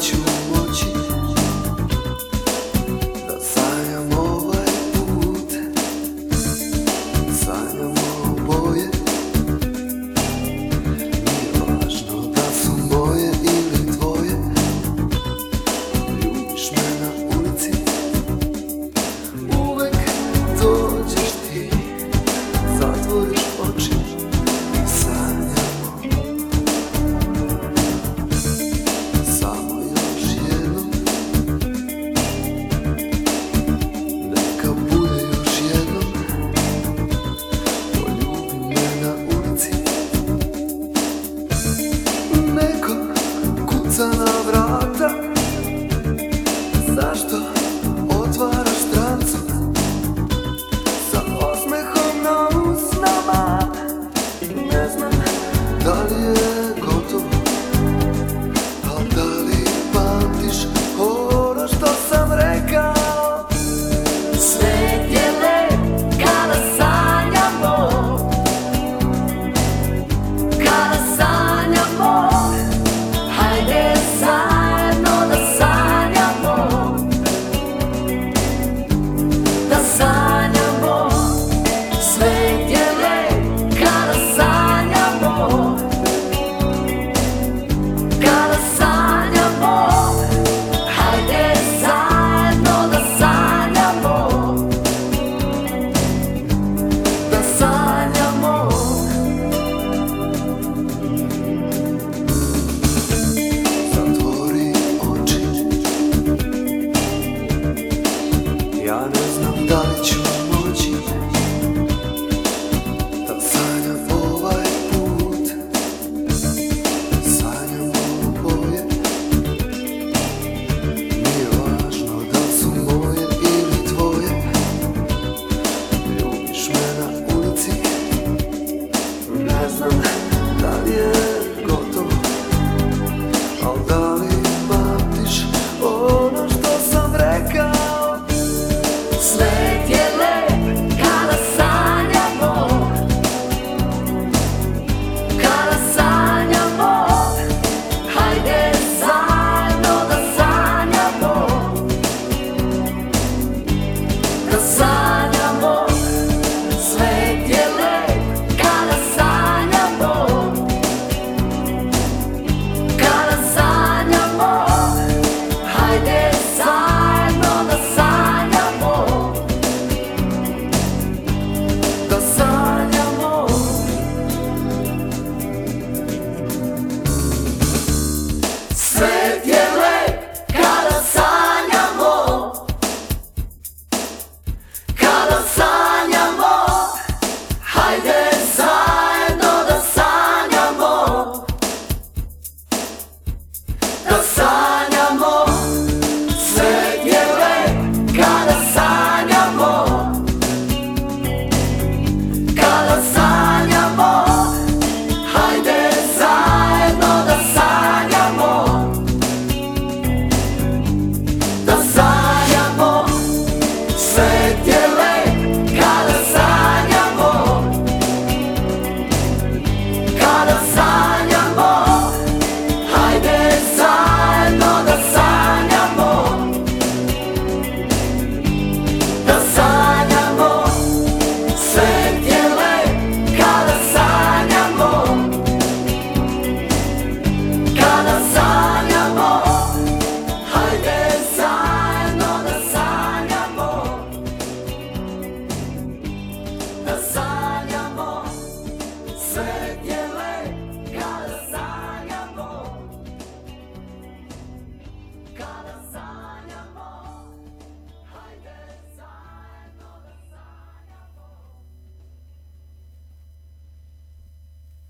ću canção. the sun.